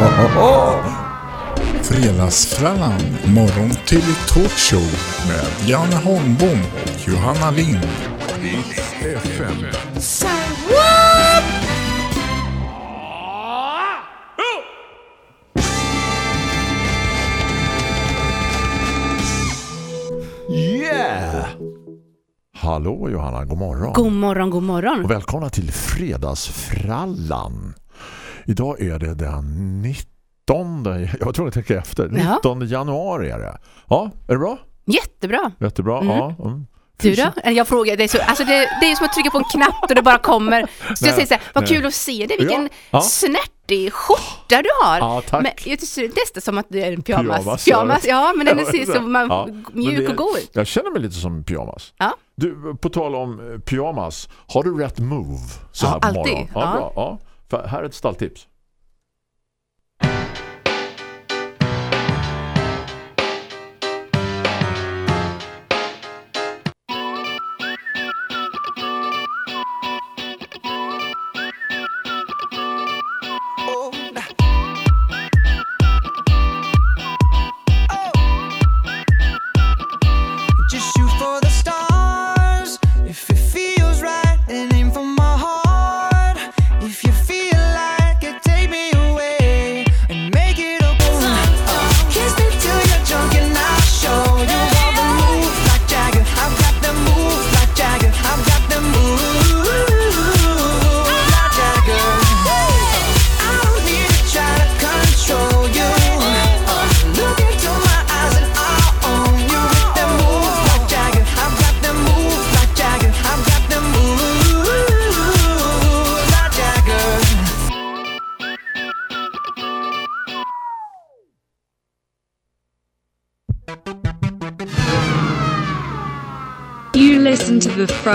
Fredagsfrallan, morgon till talkshow med Janne Holmbom och Johanna Lind. FM. Yeah! Hallå Johanna, god morgon. God morgon, god morgon. Och välkomna till Fredagsfrallan. Idag är det den 19, jag tror jag tänker efter, 19 januari är det. Ja, är det bra? Jättebra. Jättebra, Mm. ja. Mm. Du då? Jag frågar, det är, så, alltså det, det är som att trycka på en knapp och det bara kommer. Så jag Nej, säger så här, vad nej. kul att se dig, vilken Ja, ja. snärtig skjorta du har. Ja, tack. Men jag ser nästan som att det är en pyjamas. Pyjamas, Pyjamas, ja. ja, men den Ja, ser så man, ja, mjuk det- och god ut. Jag känner mig lite som en pyjamas. Ja. Du, på tal om eh, pyjamas, har du rätt move så Ja, här på alltid. morgonen? Ja, Ja. bra. Ja. För här är ett stalltips.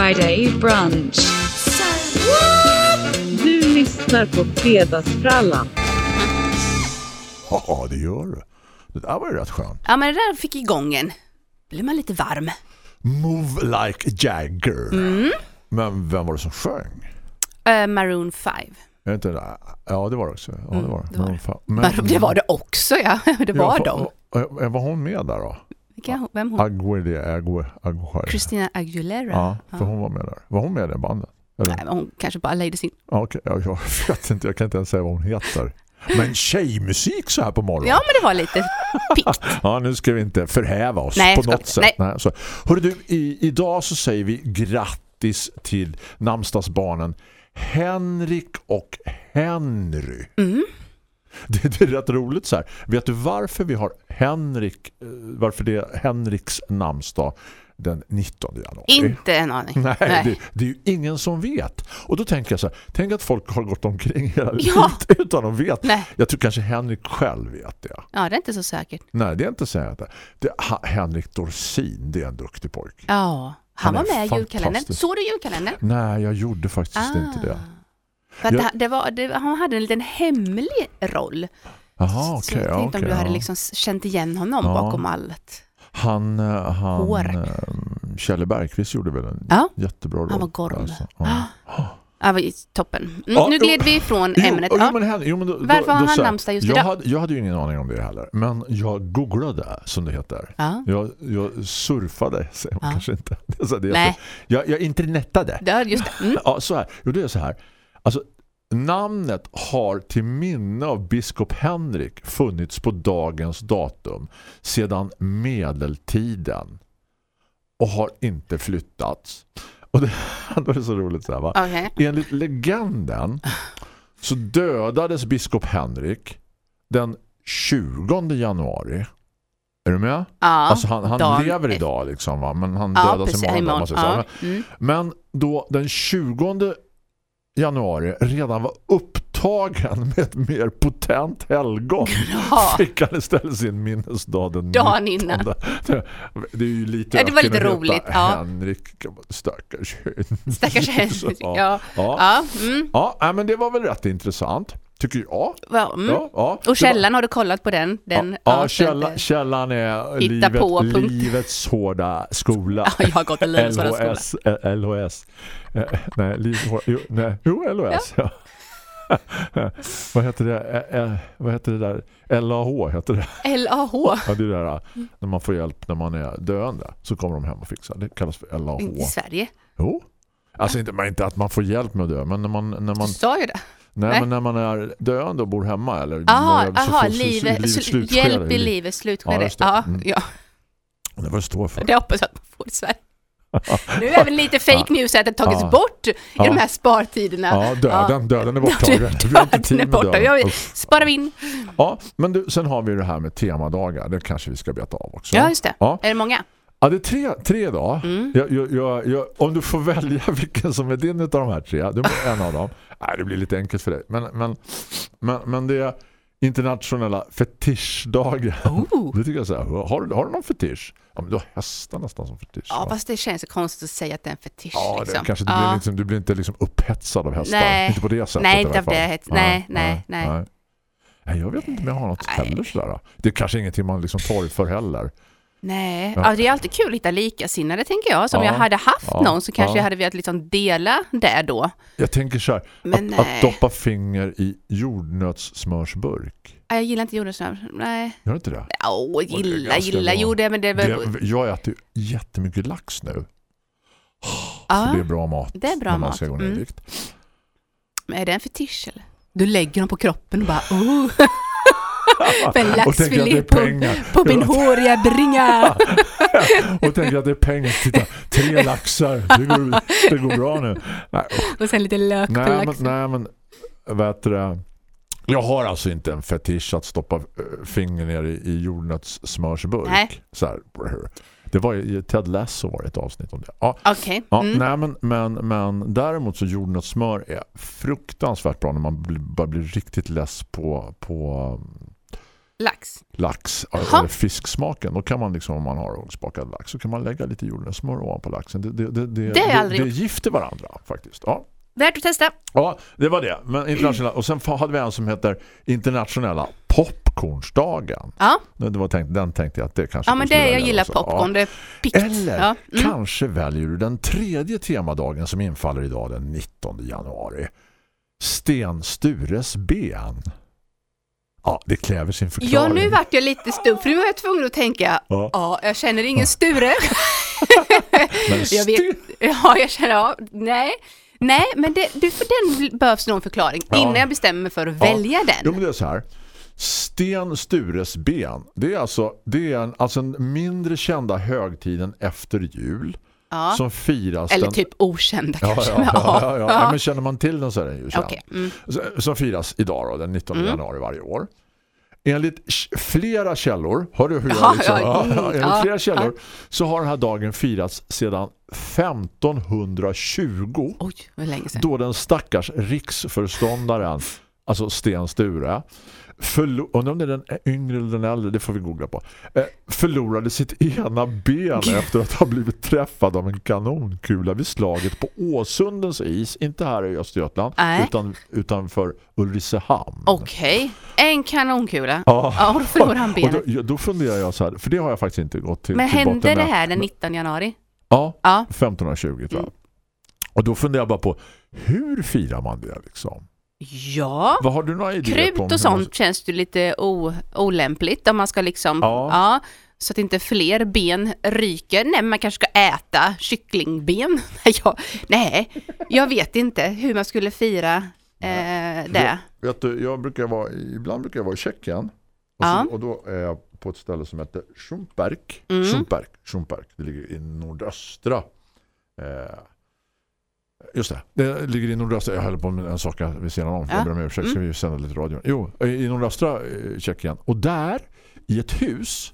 Friday brunch. Du lyssnar på Fredagsfrallan. Ja, det gör du. Det där var ju rätt skönt. Ja, men det där fick igång en. Blir man lite varm. Move like Jagger. Mm. Men vem var det som sjöng? Eh, Maroon 5. Är inte det? Ja, det var det också. Ja, det var det. det var Men det. fan- Men, det var det också, ja. Det var ja, de. Var hon med där då? Vilka, vem hon? Aguilera. Agu- Aguilera. Christina Aguilera. Ja, för Ja. hon var med där. Var hon med i det bandet? Eller? Nej, hon kanske bara lejde sin... Ja, okej. Ja, jag vet inte, jag kan inte ens säga vad hon heter. Men tjejmusik så här på morgonen. Ja, men det var lite pikt. Ja, nu ska vi inte förhäva oss Nej, på något sätt. Nej. Nej. så. Hörru du, i, idag så säger vi grattis till namnsdagsbarnen Henrik och Henry. Mm. Det, det är rätt roligt så här. Vet du varför vi har Henrik, eh, varför det är Henriks namnsdag den 19 januari? Inte en aning. Nej, Det, det är ju ingen som vet. Och då tänker jag så här, tänk att folk har gått omkring hela Ja. livet utan att veta. Nej. Jag tror kanske Henrik själv vet det. Ja, det är inte så säkert. Nej, det är inte säkert. Det. Henrik Dorsin, det är en duktig pojk. Ja, Han han, var med i julkalendern. Såg du julkalendern? Nej, jag gjorde faktiskt inte det. För att Jag- det, var, det, han hade en liten hemlig roll. Jaha, så okej. jag tänkte okej, om du hade liksom känt igen honom Ja. bakom allt. Han, eh, han Hår. eh, Kjelle Bergqvist gjorde väl en Ja. jättebra roll. Han var Gorm. alltså. Ja. Ja, var toppen. Mm, Ja, nu gled vi ifrån Jo, ämnet. jo, men, jo, men då, Varför har han så namnsdag just jag idag? hade, jag hade ju ingen aning om det heller. Men jag googlade, som det heter. Ja. Jag, jag surfade, säger man Ja. kanske inte. Det är så det Nej. Jag, jag internetade. Ja, just det. Mm. Ja, så här. Jo, det är så här. Alltså, namnet har till minne av biskop Henrik funnits på dagens datum sedan medeltiden och har inte flyttats. Och det, det är så roligt så här, va? Okej. Enligt legenden så dödades biskop Henrik den 20 januari. Är du med? Ja, alltså han, han lever idag liksom va? Men han Ja, dödas precis. imorgon. Ja. Mm. Men då den 20 januari redan var upptagen med ett mer potent helgon Ja. fick han istället sin minnesdag den Dagen 19. innan. Det, är ju lite Ja, det var lite roligt, ja. Henrik, stackars Stackars Så, Henrik. ja. Ja. Ja. Mm. Ja, men det var väl rätt intressant, tycker jag. Ja, mm. Ja, ja. Och källan, har du kollat på den? den Ja, ja källa, källan är Hitta livet, på, punkt. livets hårda skola. Ja, jag har gått i livets hårda skola. LHS, eh. Eh, Nej, liv, jo, nej, jo, LHS. Ja. vad heter det? Ä, vad heter det där? LAH heter det. LAH. Ja, det är det där, när man får hjälp när man är döende så kommer de hem och fixar. Det kallas för LAH. I Sverige. Jo. Alltså inte, men inte att man får hjälp med att dö, men när man, när man, Du sa ju det. Nej, nej. men när man är döende och bor hemma eller aha, så- i livet, slutskede, hjälp i li- livets Ja, slutskede. Ja, Mm. ja, Det vad det står för. det hoppas jag att man får i Sverige. Nu är väl lite fake news att det tagits Ja. bort i Ja. de här spartiderna. Ja, döden, döden är borttagen. Döden är borta. Jag sparar in. Ja, men du, sen har vi det här med temadagar. Det kanske vi ska beta av också. Ja, just det. Ja. Är det många? Ja, det är tre, tre idag. Mm. Jag, jag, jag, om du får välja vilken som är din av de här tre, du är en av dem. Nej, det blir lite enkelt för dig. Men, men, men, men det är internationella fetischdagen. Oh. Det tycker jag så här. Har, har du någon fetisch? Ja, men du har hästar nästan som fetisch. Ja, va? fast det känns så konstigt att säga att det är en fetisch. Ja, det, liksom. kanske du, Ja. blir liksom, du blir inte liksom upphetsad av hästar. Nej. Inte på det sättet Nej, inte av det het- nej, nej, nej. Nej, jag vet inte om jag har något Nej. heller sådär. Det är kanske ingenting man liksom tar för heller. Nej, Ja. det är alltid kul att hitta likasinnade tänker jag. Så om Ja. jag hade haft Ja. någon så kanske Ja. jag hade velat liksom dela det då. Jag tänker så här, att, att doppa finger i jordnötssmörsburk. Jag gillar inte jordnötssmör. Nej. Gör du inte det? Åh, är gilla, gilla. Jo, det, men det det jag äter ju jättemycket lax nu. Så det är bra mat. det är bra när man mat. ska gå ner Mm. men är det en fetisch eller? Du lägger dem på kroppen och bara... Oh. För en laxfilé på, på min håriga bringa. Och tänker att det är pengar. Titta, tre laxar. Det går, det går bra nu. Nej, Och sen lite lök på nej, men, laxen. nej, men vet du, jag har alltså inte en fetisch att stoppa eh, finger ner i, i jordnötssmörsburk. Nej. Så här, det var ju Ted Lasso var ett avsnitt om det. Ja, Okej. Ja, Mm. nej, men, men, men däremot så jordnötssmör är fruktansvärt bra när man blir, börjar bli riktigt less på, på Lax. lax eller fisksmaken. Då kan man liksom, om man har ugnsbakad lax så kan man lägga lite jordnötssmör ovanpå laxen. Det, det, det, det, Det det, det gifter varandra faktiskt. Ja. Värt att testa. ja, det var det. Men internationella, och sen hade vi en som heter internationella popcornsdagen. Ja, Det var tänkt, den tänkte jag att det kanske ja men det, jag gillar också. Ja. popcorn. Det är. Eller Ja. Mm. kanske väljer du den tredje temadagen som infaller idag den 19 januari. Sten Stures ben. Ja, det kräver sin förklaring. Ja, nu vart jag lite stum, för nu var jag tvungen att tänka, Ja. ja, jag känner ingen Sture. Men jag vet, ja, jag känner, ja, nej. Nej, men det, du, för den behövs någon förklaring Ja. innan jag bestämmer mig för att Ja. välja Jo, den. men det är så här. Sten Stures ben. Det är alltså, det är en, alltså en mindre kända högtiden efter jul Ja. som firas Eller den... typ okända Ja, kanske. ja, ja, ja, ja. Ja. ja. Men känner man till den så är den ju känd. Okej, mm. Som firas idag då, den 19 Mm. januari varje år. Enligt flera källor, hör du hur Ja, jag liksom, ja, mm, enligt ja, flera källor så har den här dagen firats sedan 1520 Oj, länge sedan. då den stackars riksförståndaren alltså Sten Sture undrar om det är den yngre eller den äldre, det får vi googla på eh, förlorade sitt ena ben efter att ha blivit träffad av en kanonkula vid slaget på Åsundens is, inte här i Östergötland Nej. utan utanför Ulricehamn. Okej, en kanonkula. Ja. Ja, och då förlorar han benet. då, då funderar jag så här, för det har jag faktiskt inte gått till, Men till hände botten det här den 19 januari? Ja, Ja. 1520 tror jag. Mm. Och då funderar jag bara på, hur firar man det liksom? Ja. Vad har du några idéer på? om Krut hur och man- sånt känns ju lite o, olämpligt om man ska liksom, Ja. ja. så att inte fler ben ryker. Nej, men man kanske ska äta kycklingben. Nej, jag, nej, jag vet inte hur man skulle fira eh, det. Vet du, jag brukar vara, ibland brukar jag vara i Tjeckien. Och, Ja. så, och då är jag på ett ställe som heter Schumperk. Mm. Schumperk, Schumperk. Det ligger i nordöstra. Eh, just det, det ligger i nordöstra. Jag höll på med en sak vid sidan om. Ja. Jag ber om ursäkt, ska vi sända lite radio. Jo, i nordöstra eh, Tjeckien. Och där, i ett hus,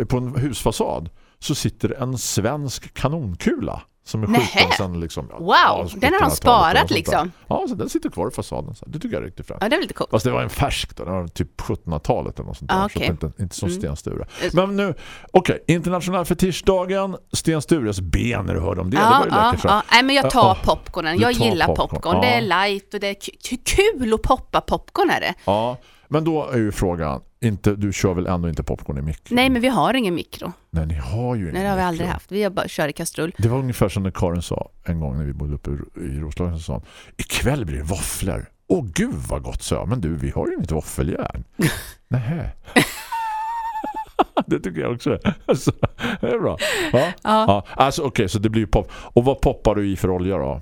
eh, på en husfasad, så sitter en svensk kanonkula. Som är skjuten sen liksom. ja, Wow, den har de 1700-talet sparat liksom. Ja, så den sitter kvar i fasaden. Så det tycker jag är riktigt främt. Ja, det är lite coolt. Fast det var en färsk då, det var typ 1700-talet eller något sånt där. Ah, Så det är inte, inte som Mm. Sten Sture. Men nu, okej, internationella fetischdagen, Sten Stures ben när du hörde om det. det Ja, var ju ja, så. ja. Nej, men jag tar popcornen. Jag gillar popcorn. popcorn. Det är light och det är kul att poppa popcorn är det. Ja, men då är ju frågan, inte, du kör väl ändå inte popcorn i mikro? Nej, men vi har ingen mikro. Nej, ni har ju Nej, ingen det har vi mikro. aldrig haft. Vi har bara kör i kastrull. Det var ungefär som när Karin sa en gång när vi bodde uppe i- Roslagen så sa hon, ikväll blir det våfflor. Åh gud vad gott så Men du, vi har ju inget våffeljärn. Nej. det tycker jag också. Alltså, det är bra. Ja. Ja. Ja. Alltså okej, så det blir ju pop. Och vad poppar du i för olja då?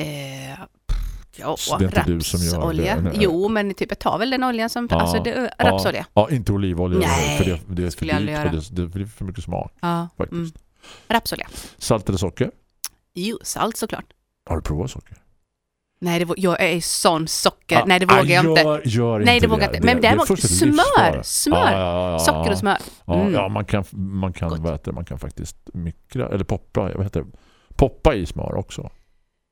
Eh, ja, Så det är inte du som gör det, rapsolja. nej. Jo, men typ jag tar väl den oljan som... Ja. Alltså, det, rapsolja. Ja, inte olivolja. Nej, för det, det är för jag dyrt. För göra. det, det blir för mycket smak Ja. faktiskt. Mm. Rapsolja. Salt eller socker? Jo, salt såklart. Har du provat socker? Nej, det, jag är sån socker. Ja, Nej, det vågar ah, jag inte. Gör, gör Nej, det vågar jag inte. Men det är däremot smör, smör. Ja. Socker och smör. Mm. ja man kan, man kan, vad heter det? man kan faktiskt mikra, eller poppa, heter det? Poppa i smör också.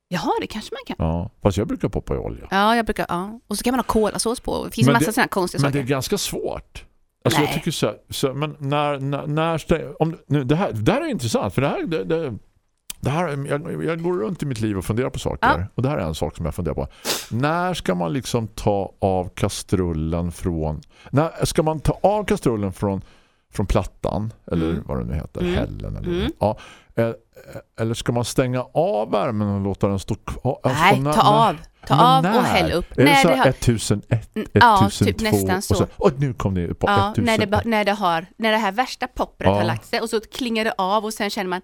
Jaha, det kanske man kan. Ja, fast jag brukar poppa i olja. Ja, jag brukar... Ja. Och så kan man ha kolasås på. Det finns Men en massa sådana konstiga Men det är saker. ganska svårt. Alltså jag Nej. tycker så, här, så men när, när, när om, nu, det, här, det här är intressant för det här, det, det, det här jag, jag går runt i mitt liv och funderar på saker Ja. och det här är en sak som jag funderar på. När ska man liksom ta av kastrullen från när ska man ta av kastrullen från från plattan eller Mm. vad det nu heter, Mm. hällen eller Mm. ja, eh, eller ska man stänga av värmen och låta den stå kvar? Nej, ta av. Ta av och häll upp. Är det så här har- 1001, Mm, ja, 1002 typ nästan så. och nu kom det på Ja, 1000. när det, när, det har, när det här värsta poppret har lagt sig och så klingar det av och sen känner man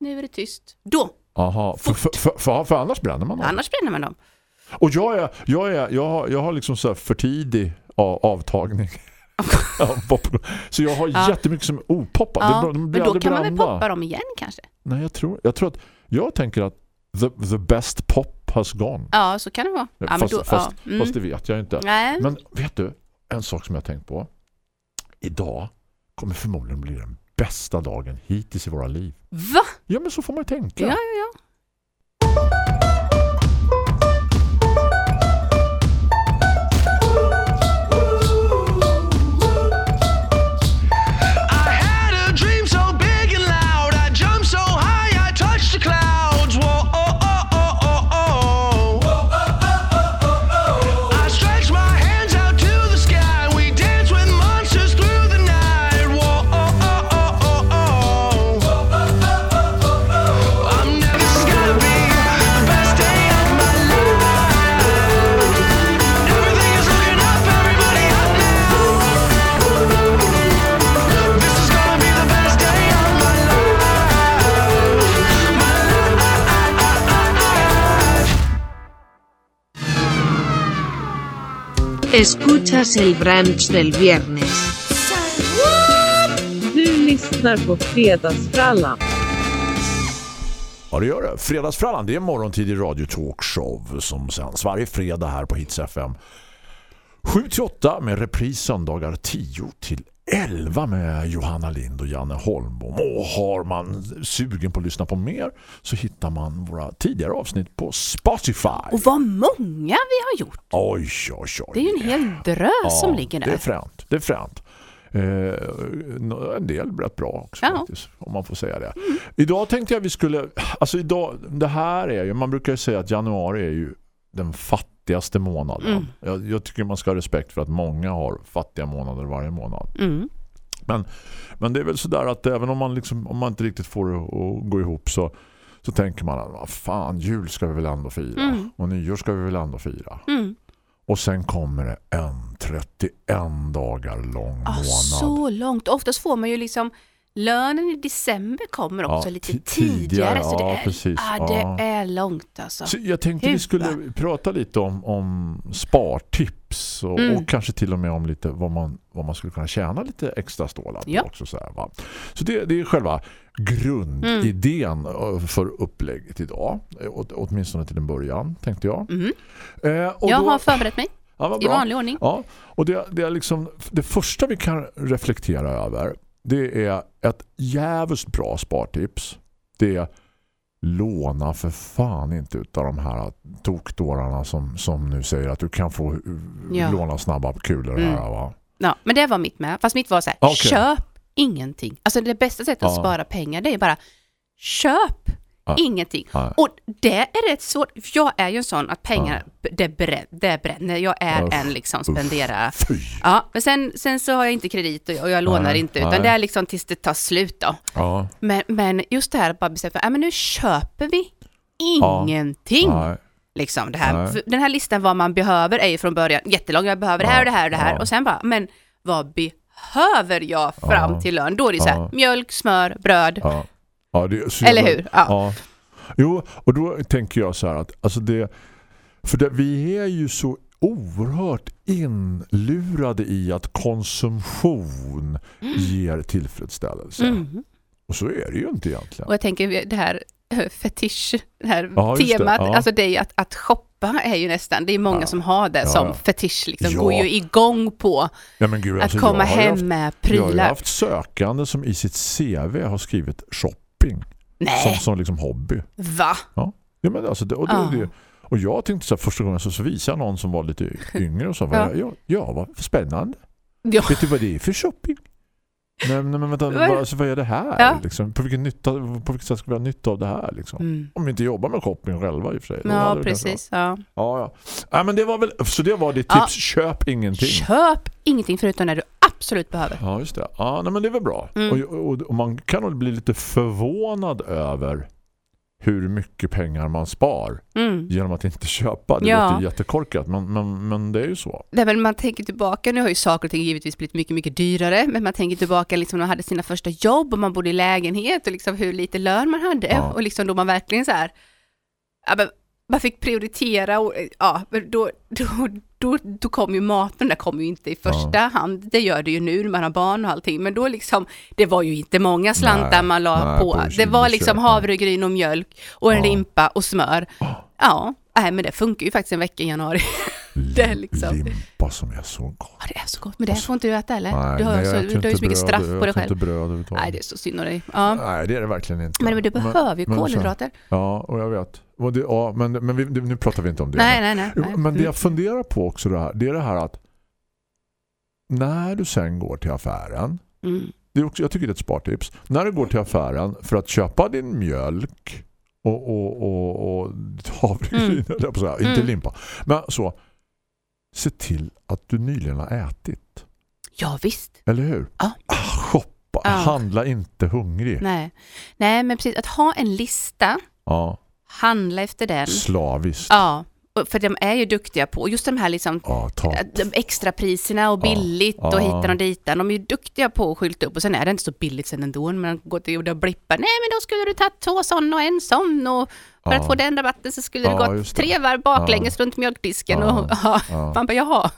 nu är det tyst. Då, Aha, för, för, för, annars bränner man dem. annars bränner man dem. Och jag är, jag är, jag har, jag har liksom så för tidig av, avtagning. Så jag har Ja. jättemycket som är opoppat. Ja, de men då kan man väl poppa dem igen kanske? Nej, jag tror, jag tror att jag tänker att the, the best pop has gone. Ja, så kan det vara. Ja, fast, då, fast. Mm. fast det vet jag inte. Nej. Men vet du, en sak som jag har tänkt på. Idag kommer förmodligen bli den bästa dagen hittills i våra liv. Va? Ja, men så får man ju tänka. Ja, ja, ja. Escuchas el brunch del viernes. Du lyssnar på Fredagsfrallan. Ja, det gör det. Fredagsfrallan, det är morgontid i Radio Talkshow som sänds varje fredag här på Hits FM. 7-8 med repris söndagar 10 till 11 med Johanna Lind och Janne Holmbom. Och har man sugen på att lyssna på mer så hittar man våra tidigare avsnitt på Spotify. Och vad många vi har gjort. Oj, oj, oj. Det är ju en hel drös som ligger Det är där. fränt. Det är fränt. Eh, en del rätt bra också Ja. faktiskt, om man får säga det. Idag tänkte jag vi skulle, alltså idag, det här är ju, man brukar ju säga att januari är ju den fattigaste månaden. Mm. Jag, jag tycker man ska ha respekt för att många har fattiga månader varje månad. Mm. Men det är väl sådär att även om man, liksom, om man inte riktigt får det att gå ihop så, så tänker man att fan, jul ska vi väl ändå fira. Mm. Och nyår ska vi väl ändå fira. Mm. Och sen kommer det en 31 dagar lång Ah, månad. så långt. Oftast får man ju liksom lönen i december kommer också Ja, lite ti- tidigare. tidigare, så det ja, är, precis, ah, det ja. är långt alltså. Så jag tänkte vi Hur skulle prata lite om, om spartips och, Mm. och kanske till och med om lite vad man, vad man skulle kunna tjäna lite extra stålar på Ja. också. Så, här, va? så det, det är själva grundidén eh, för upplägget idag. Eh, Åt, åtminstone till en början, tänkte jag. Mm. Eh, Jag då- har förberett mig ja, i vanlig ordning. Ja, och det, det är liksom det första vi kan reflektera över det är ett jävligt bra spartips. Det är låna för fan inte utav de här tokdårarna som, som nu säger att du kan få uh, Ja. låna snabba kulor Mm. här va? Ja, men det var mitt med. Fast mitt var så här, Okej. köp ingenting. Alltså det bästa sättet att Ja. spara pengar det är bara köp Ja. ingenting. Ja. Och det är rätt svårt. Jag är ju en sån att pengar, det, brä, det bränner. Jag är Uff, en liksom spendera. Ja, men sen, sen så har jag inte kredit och, och jag lånar Nej, inte, utan nej. det är liksom tills det tar slut då. Ja, Men, men just det här att bara bestämma, ja men nu köper vi Ja. ingenting. nej. Liksom det här. Den här listan vad man behöver är ju från början jättelång. Jag behöver det här och det här och det här. Ja. Och sen bara, men vad behöver jag fram Ja. till lön? Då är det så här, Ja. mjölk, smör, bröd. Ja. Det Eller hur? Ja. Ja. Jo, och då tänker jag så här att alltså det, för det, vi är ju så oerhört inlurade i att konsumtion ger tillfredsställelse. Mm. Och så är det ju inte egentligen. Och jag tänker det här eh, fetisch, det här Ja, just det. temat, Ja. alltså det är ju att, att shoppa är ju nästan, det är många Ja. som har det som fetisch, liksom, går ju igång på gud, att alltså, komma hem haft, med Jag har prylar. haft sökande som i sitt CV har skrivit shopping som, Nej, som liksom hobby. va? Ja, men alltså det, och, det, Ja. det, och jag tänkte så här, första gången så, så visade jag någon som var lite yngre och sa, Ja. ja. ja, vad spännande. Ja. Vet du vad det är för shopping? Nej, nej men vänta, Vad- alltså, vad är det här? Ja. Liksom? På, vilken nytta, på vilket sätt ska vi ha nytta av det här? Liksom? Mm. Om vi inte jobbar med shopping själva i och för sig. Ja, precis. Ja. Ja, ja. ja, men det var väl, så det var ditt Ja. tips, köp ingenting. Köp ingenting förutom när du absolut behöver. Ja, just det. Ja, nej, men det är väl bra. Mm. Och, och, och man kan nog bli lite förvånad över hur mycket pengar man spar Mm. genom att inte köpa. Det Ja. låter jättekorkat, men, men, men det är ju så. Nej, men man tänker tillbaka, nu har ju saker och ting givetvis blivit mycket, mycket dyrare, men man tänker tillbaka liksom när man hade sina första jobb och man bodde i lägenhet och liksom hur lite lön man hade Ja. och liksom då man verkligen så här, ja, men man fick prioritera och ja, men då, då, då, då kom ju maten, där kom ju inte i första hand, det gör det ju nu när man har barn och allting, men då liksom, det var ju inte många slantar Nej, man la nej, på, på det var liksom ja. havregryn och mjölk och en Ja. limpa och smör. Ja, nej men det funkar ju faktiskt en vecka i januari. Det är liksom- Limpa som är så gott. Ja, det är så gott, men det får inte du äta eller? Nej, du har, nej, så, jag du har ju så mycket bröd, straff på dig själv. bröd. Nej, det är så synd om dig. Ja. Nej, det är det verkligen inte. Men, men du behöver ju men så- kolhydrater. Ja, och jag vet. Det, ja, men men vi, nu pratar vi inte om det. Nej, nej, nej. Nej. Men det jag funderar på också det här, det är det här att när du sen går till affären Mm. det är också, jag tycker det är ett spartips. När du går till affären för att köpa din mjölk och, och, och, och havregryn, Mm. att säga, inte Mm. limpa. Men så, se till att du nyligen har ätit. Ja, visst. Eller hur? Ja. Ah, shoppa, Ja. handla inte hungrig. Nej. nej, men precis. Att ha en lista, Ja, handla efter den. slaviskt. Ja, och för de är ju duktiga på just de här liksom Ja, ta. de extra priserna och Ja, billigt och ja. hitan och ditan. De är ju duktiga på att skylta upp och sen är det inte så billigt sen ändå. när Man går till och blippar. Nej men då skulle du ta två sån och en sån och för Ja. att få den rabatten så skulle Ja, det gått tre varv baklänges runt mjölkdisken. Och, ja. Man bara jaha,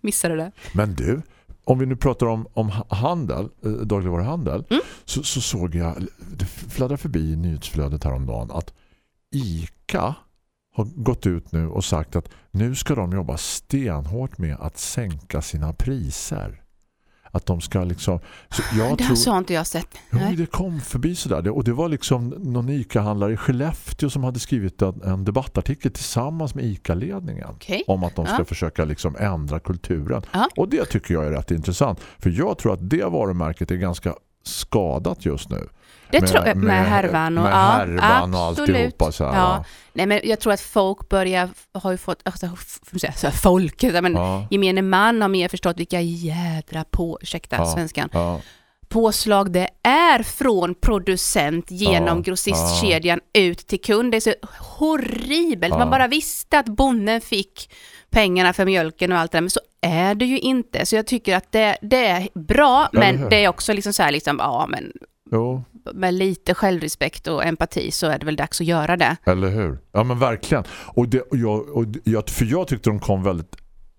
missade det. Men du, om vi nu pratar om, om ha- handel, eh, dagligvaruhandel, Mm. så, så såg jag, det fladdrar förbi nyhetsflödet häromdagen att ICA har gått ut nu och sagt att nu ska de jobba stenhårt med att sänka sina priser. Att de ska liksom... Så jag det tror, så har inte jag sett. Jo, det kom förbi sådär. Och det var liksom någon ICA-handlare i Skellefteå som hade skrivit en, debattartikel tillsammans med ICA-ledningen Okej. om att de ska Ja. försöka liksom ändra kulturen. Ja. Och det tycker jag är rätt intressant. För jag tror att det varumärket är ganska skadat just nu. Det tror jag, med, härvan och, med ja, och alltihopa så här, Ja. Nej men jag tror att folk börjar, har ju fått, alltså, säga, så här, folket, men Ja, gemene man har mer förstått vilka jädra på, ursäkta Ja. svenskan, ja, påslag det är från producent genom Ja, grossistkedjan ut till kund. Det är så horribelt. Man bara visste att bonden fick pengarna för mjölken och allt det där, men så är det ju inte. Så jag tycker att det, det är bra, men det är också liksom så här, liksom, ja men jo, med lite självrespekt och empati så är det väl dags att göra det. eller hur? Ja men verkligen. Och, det, och, jag, och jag, för jag tyckte de kom väldigt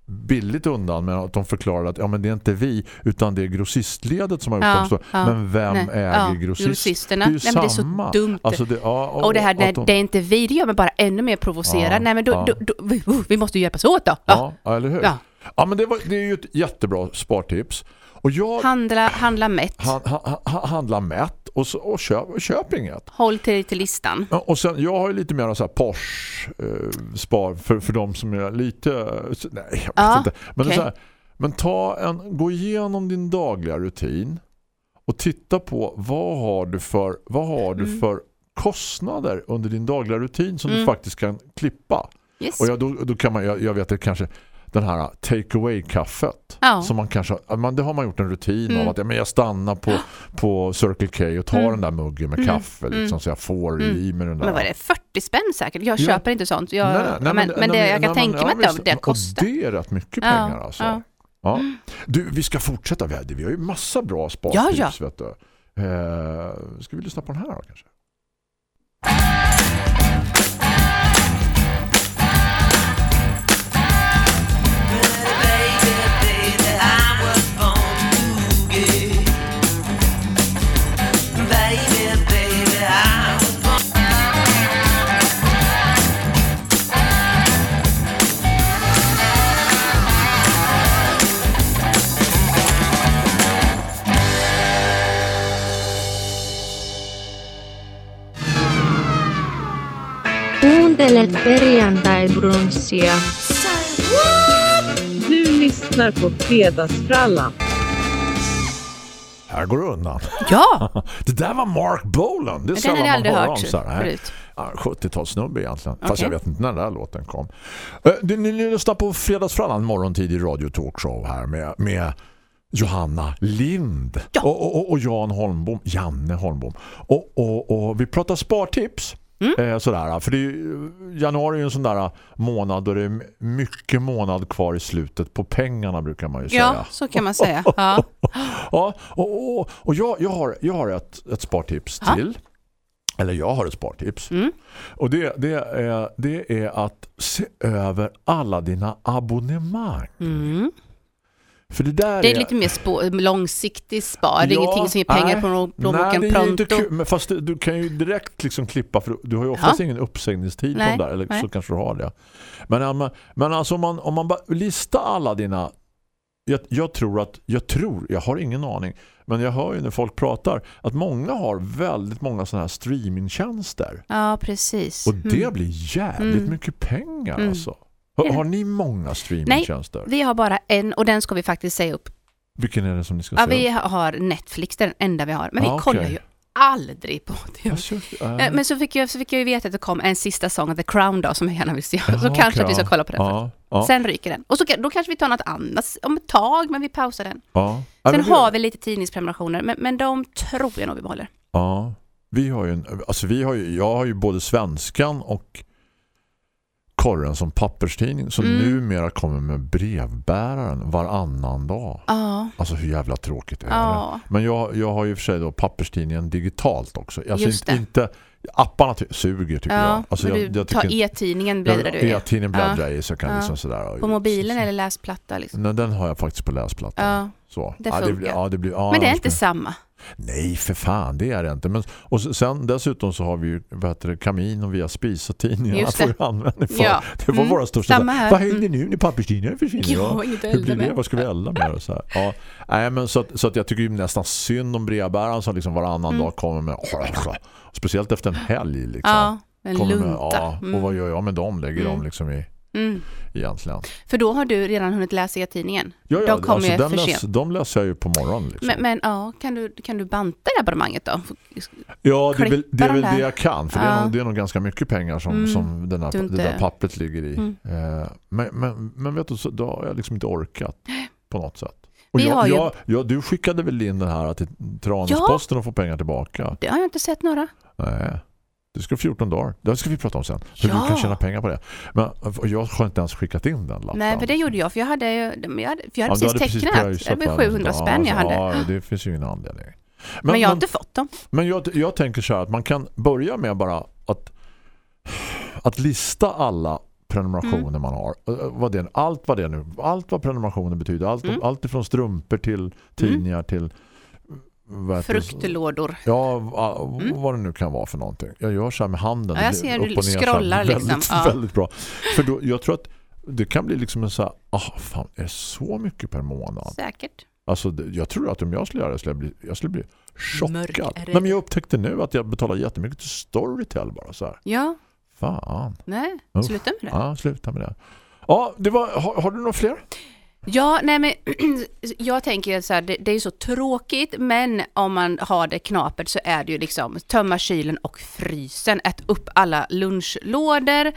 billigt undan med att de förklarade att ja, men det är inte vi utan det är grossistledet som har gjort Ja, dem så. ja, men vem Nej, äger ja, grossist? grossisterna. Det är ju Nej, men det är så samma. dumt. Alltså det, ja, Och det här, nej, de- det är inte vi, det gör mig bara ännu mer provocerad. Nej men då, då, då, vi, vi måste ju hjälpas åt då. Ja. Eller hur? Ja. Ja, men det, var, det är ju ett jättebra spartips. Och jag Handla, handla mätt. han, han, han, handlar mätt och, så, och, köp, köp inget. Håll till, till listan. Ja, Och sen, jag har ju lite mer så här Porsche eh, spar för, för de som är lite nej, jag vet Ja, inte. Men, så här, men ta en, gå igenom din dagliga rutin och titta på vad har du för, vad har du Mm. för kostnader under din dagliga rutin som du Mm. faktiskt kan klippa. Yes. Och jag, då, då kan man, jag, jag vet att kanske den här take away kaffet Ja. som man kanske man, det har man gjort en rutin Mm. av att ja, men jag stannar på, på Circle K och tar Mm. den där muggen med Mm. kaffe liksom, så jag får Mm. i mig den där Men vad är det, 40 spänn säkert? Jag Ja. köper inte sånt. Jag, Nej, nej, men, men, det, nej, jag kan tänka mig att det, det kostar. Och det är rätt mycket Ja, pengar alltså. ja. Ja. Du, vi ska fortsätta. Vi har, vi har ju massa bra spartips, Ja, ja. vet du. Eh, ska vi lyssna på den här då kanske? Kuuntelet perjantai-brunssia. Du lyssnar på Fredagsfrallan. Här går det undan. Ja, Det där var Mark Bolan. Det är sällan aldrig man hör hört om så här. Förut. Ja, 70-talssnubbe egentligen. Fast Okej. jag vet inte när den där låten kom. Eh, ni, ni lyssnar på Fredagsfrallan morgontid i Radio Talkshow här med, med Johanna Lind Ja. och, och, och Jan Holmbom, Janne Holmbom. Och, och, och vi pratar spartips. Mm. Eh, sådär, för ju- januari är ju en sån där månad då det är mycket månad kvar i slutet på pengarna brukar man ju säga. Ja, så kan man säga. Ja. Ja, och, och, och jag, jag, har, jag har ett, ett spartips Ja. till. Eller jag har ett spartips. Mm. Och det, det, är, det är att se över alla dina abonnemang. Mm. För det där Det är lite mer spå, långsiktig spar. Det är Ja, ingenting som ger pengar nej. från Nej, plånboken är inte pronto. kul, men fast du kan ju direkt liksom klippa för du har ju oftast Ja. ingen uppsägningstid Nej, på där, eller nej. så kanske du har det. Men, men alltså om man, om man bara listar alla dina jag, jag tror att, jag tror, jag har ingen aning, men jag hör ju när folk pratar att många har väldigt många sådana här streamingtjänster. Ja, precis. Och det Mm. blir jävligt Mm. mycket pengar Mm. alltså. Har, har ni många streamingtjänster? Vi har bara en och den ska vi faktiskt säga upp. Vilken är det som ni ska Ja, säga? vi har Netflix, det är den enda vi har. Men Ja, vi kollar ju aldrig på det. Äh, Eh, Men så fick, jag, så fick jag ju veta att det kom en sista sång av The Crown då som jag gärna vill se. så Jaha, kanske att vi ska kolla på den ja, ja, Sen ryker den. Och så, då kanske vi tar något annat om ett tag, men vi pausar den. ja. Sen det- har vi lite tidningsprenumerationer, men, men de tror jag nog vi behåller. Ja, vi har ju en, alltså vi har ju, jag har ju både Svenskan och Korren som papperstidning som Mm. numera kommer med brevbäraren varannan dag. Ja, Alltså hur jävla tråkigt är det? ja. Men jag, jag har ju för sig då papperstidningen digitalt också. Alltså Just inte, det. inte apparna suger tycker jag. ja. Alltså och jag, jag tar e-tidningen bläddrar du jag, i. E-tidningen bläddrar i så jag kan Ja. liksom sådär. På mobilen eller läsplatta liksom. Nej, den har jag faktiskt på läsplattan. Ja, Så. det ja, det funkar. blir, ja, det blir, ja, men det är inte samma. Nej, för fan, det är det inte. Men, och sen dessutom så har vi ju det, Kamin och via spis och tidningarna Just får användning för. Ja. Det var Mm. våra största. Vad händer Mm. nu när papperstidningarna försvinner? Ja, Hur blir det? Vad ska vi elda med? Och så här. Ja. Nej, men så, att, så att jag tycker ju nästan synd om brevbäraren som liksom varannan Mm. dag kommer med speciellt efter en helg liksom. Ja, en kommer lunta. med, ja, Mm. och vad gör jag med dem? Lägger Mm. dem liksom i Mm. egentligen. För då har du redan hunnit läsa e-tidningen. Ja, ja, kommer alltså, för läs, de läser jag ju på morgonen. Liksom. Men, men ja, kan du, kan du banta det abonnemanget då? Ja, det är väl det, är väl de det jag kan. För det, är Ja. nog, det är nog ganska mycket pengar som, Mm. som den här, det där pappret ligger i. Mm. Eh, men, men, men vet du, så, då har jag liksom inte orkat på något sätt. Och jag, ju- jag, jag, du skickade väl in den här till Tranåsposten och få pengar tillbaka? Det har jag inte sett några. Nej. Det ska 14 dagar. Det ska vi prata om sen. Hur Ja. du kan tjäna pengar på det. Men jag har inte ens skickat in den lappen. Nej, för det gjorde jag. För jag hade, jag hade, jag hade Ja, precis precis tecknat. börjat det var köpa den. 700 Ja, spänn jag hade. Ja, det finns ju ingen anledning. Men, jag har inte fått dem. Men jag, jag tänker så här att man kan börja med bara att, att lista alla prenumerationer Mm. man har. Eh, Vad det, allt vad det nu, allt vad prenumerationer betyder. Allt, Mm. allt ifrån strumpor till tidningar till vad heter det? Fruktlådor. Ja, Mm. vad det nu kan vara för någonting. Jag gör så här med handen. Ja, jag ser upp och ner så här. scrollar liksom. Väldigt, Ja. väldigt bra. För då, jag tror att det kan bli liksom en så här, ah, fan, är det så mycket per månad? Säkert. Alltså, jag tror att om jag skulle göra det skulle jag bli, jag skulle bli chockad. Nej, men jag upptäckte nu att jag betalar jättemycket till Storytel bara så här. Ja, Fan. nej. Uff. Sluta med det. Ja, sluta med det. Ja, det var, har, har du några fler? Ja, nej men jag tänker så här, det, det är ju så tråkigt, men om man har det knapert så är det ju liksom tömma kylen och frysen, ät upp alla lunchlådor,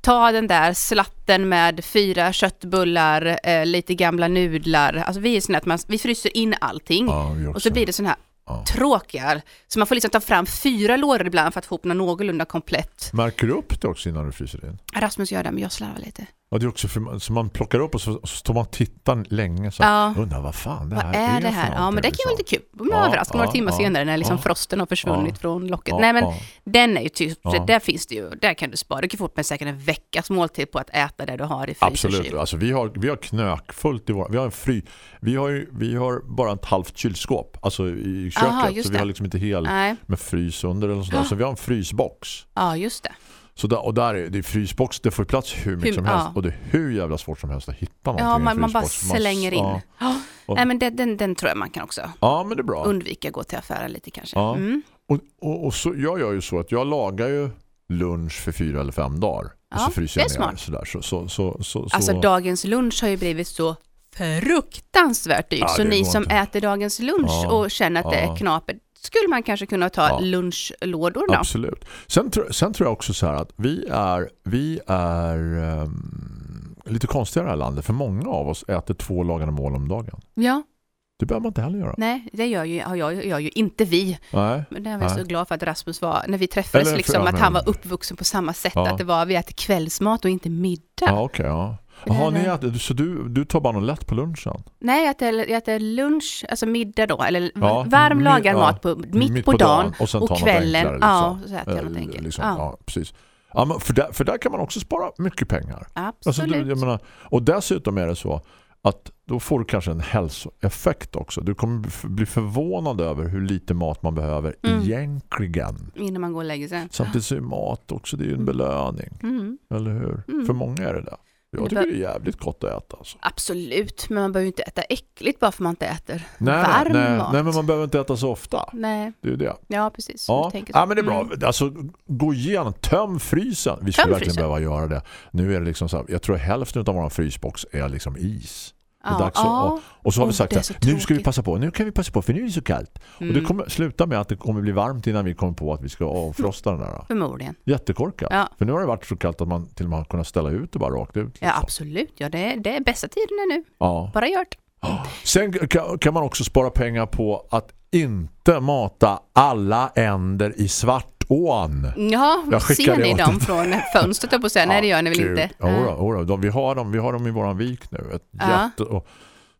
ta den där slatten med fyra köttbullar, eh, lite gamla nudlar. Alltså vi är såna att man, vi fryser in allting. Ja. Och så blir det sån här Ja. tråkiga, så man får liksom ta fram fyra lådor ibland för att få ihop något någorlunda komplett. Märker du upp det också innan du fryser in? Rasmus gör det, men jag slarvar lite. Ja, det är också för, så man plockar upp och så, så står man och tittar länge så Ja. undrar vad fan det Vad här är det här? Ja, men det kan vara liksom. lite kul. Man Ja, några ja, timmar ja, senare när liksom frosten har försvunnit från locket. Nej, men den är ju Ja. där finns det ju, där kan du spara. Du kan upp med säkert en veckas måltid på att äta det du har i frys Absolut. Alltså vi har vi har knökfullt i vår vi har en fry. Vi har ju vi har bara ett halvt kylskåp alltså i köket Aha, så vi har liksom inte hel Nej, med frys under eller sådär. Ja. Så vi har en frysbox. ja just det. Så där, och där är det frysbox, det får plats hur mycket Hur- som helst ja. och det är hur jävla svårt som helst att hitta någonting Ja, man, man bara slänger in. Ja. Och- Nej, men den, den, den tror jag man kan också ja, men det är bra. undvika att gå till affären lite kanske. Ja. Mm. Och, och, och så, jag gör ju så att jag lagar ju lunch för fyra eller fem dagar. och Ja, så fryser det jag ner sådär. Så, så, så, så, Alltså så. dagens lunch har ju blivit så fruktansvärt dyrt. Ja, så det ni som inte. äter dagens lunch Ja, och känner att det ja. är knapert, skulle man kanske kunna ta Ja. lunchlådor då? Absolut. Sen, tro- sen tror jag också så här att vi är, vi är ehm, lite konstiga i det här landet. För många av oss äter två lagade mål om dagen. Ja, Det behöver man inte heller göra. nej, det gör ju, ja, jag, gör ju inte vi. Nej. Men det är jag så glad för att Rasmus var, när vi träffades, Eller för- liksom, ja, att men- han var uppvuxen på samma sätt, Ja. att det var, vi äter kvällsmat och inte middag. Ja, okej. ja. Jaha, där- ni äter, så du, du tar bara något lätt på lunchen? Nej, jag äter, jag äter lunch, alltså middag då, eller Ja, varm lagad ja, mat på, mitt, på, dagen och, och kvällen, enklare, ja, liksom. så äter jag något Eh, enkelt. Liksom, ja, ja. precis. Ja, för, där, för där kan man också spara mycket pengar. absolut. Alltså, du, menar, och dessutom är det så att då får du kanske en hälsoeffekt också. Du kommer bli- förvånad över hur lite mat man behöver Mm. egentligen. Innan man går och lägger sig. Samtidigt så är mat också det är ju en belöning. Mm. Eller hur? Mm. För många är det det. Jag tycker det är jävligt gott att äta. Alltså. Absolut, men man behöver inte äta äckligt bara för man inte äter Nej, varm nej, mat. nej, men man behöver inte äta så ofta. Nej, Det är det. ja precis. Ja, ja men det är bra. Mm. Alltså, gå igenom, töm frysen. Vi skulle Töm verkligen frysen. behöva göra det. Nu är det liksom så här, jag tror hälften av vår frysbox är liksom is. Ja, dags att, ja. och så har vi Åh, sagt så nu ska vi passa på, nu kan vi passa på för nu är det så kallt. Och det Mm. kommer sluta med att det kommer bli varmt innan vi kommer på att vi ska avfrosta den där. Förmodligen. Jättekorkat. Ja. För nu har det varit så kallt att man till och med har kunnat ställa ut det bara rakt ut. Ja, liksom. absolut. Ja, det är, det är bästa tiden är nu. Ja. Bara det. Sen kan, man också spara pengar på att inte mata alla änder i Svartån. Ja, Jag ser ni dem från fönstret upp och säga? Nej, det gör ni väl inte? Ja, då, de, vi, har dem, vi har dem i våran vik nu. Ett Ja. jätte, och,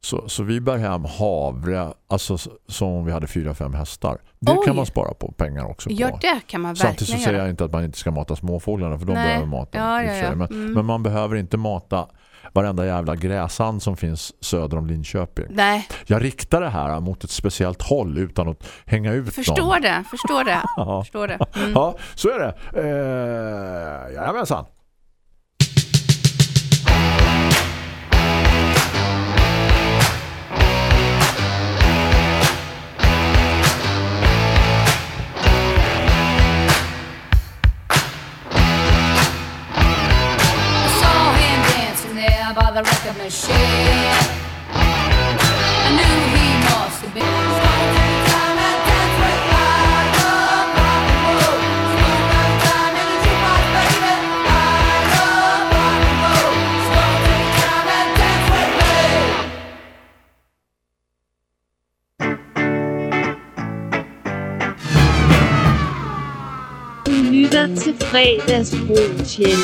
så, så vi bär hem havre alltså som om vi hade fyra, fem hästar. Det Oj. kan man spara på pengar också på. Ja, det kan man Samtidigt så verkligen säger jag inte att man inte ska mata småfåglarna för de Nej. behöver maten. Ja, ja, ja. Men, Mm. men man behöver inte mata varenda jävla gräsand som finns söder om Linköping. Nej, Jag riktar det här mot ett speciellt håll utan att hänga ut någon. förstår det, förstår det. Ja. Förstår det. Mm. Ja, så är det. Eh, jajamensan. Fredagsbrunchen.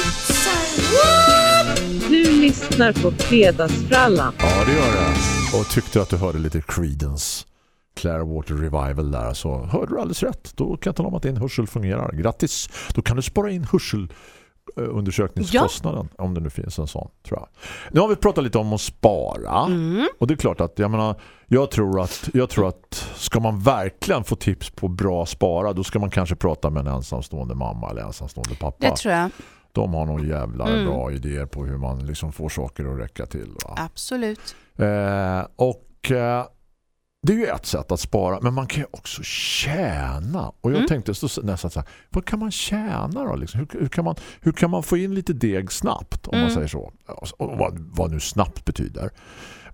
Du lyssnar på Fredagsfrallan. Ja, det gör jag. Och tyckte att du hörde lite Creedence Clearwater Revival där så hörde du alldeles rätt. Då kan jag tala om att din hörsel fungerar. Grattis! Då kan du spara in hörsel eh, undersökningskostnaden om det nu finns en sån, tror jag. Nu har vi pratat lite om att spara. Mm. Och det är klart att jag menar, jag tror att jag tror att ska man verkligen få tips på bra spara, då ska man kanske prata med en ensamstående mamma eller ensamstående pappa. Det tror jag. De har nog jävla Mm. bra idéer på hur man liksom får saker att räcka till. Va? Absolut. Eh, och eh, det är ju ett sätt att spara, men man kan ju också tjäna. Och jag Mm. tänkte så, nästan så här, vad kan man tjäna då? Liksom? Hur, hur, kan man, hur kan man få in lite deg snabbt, om man Mm. säger så? Och vad, vad nu snabbt betyder.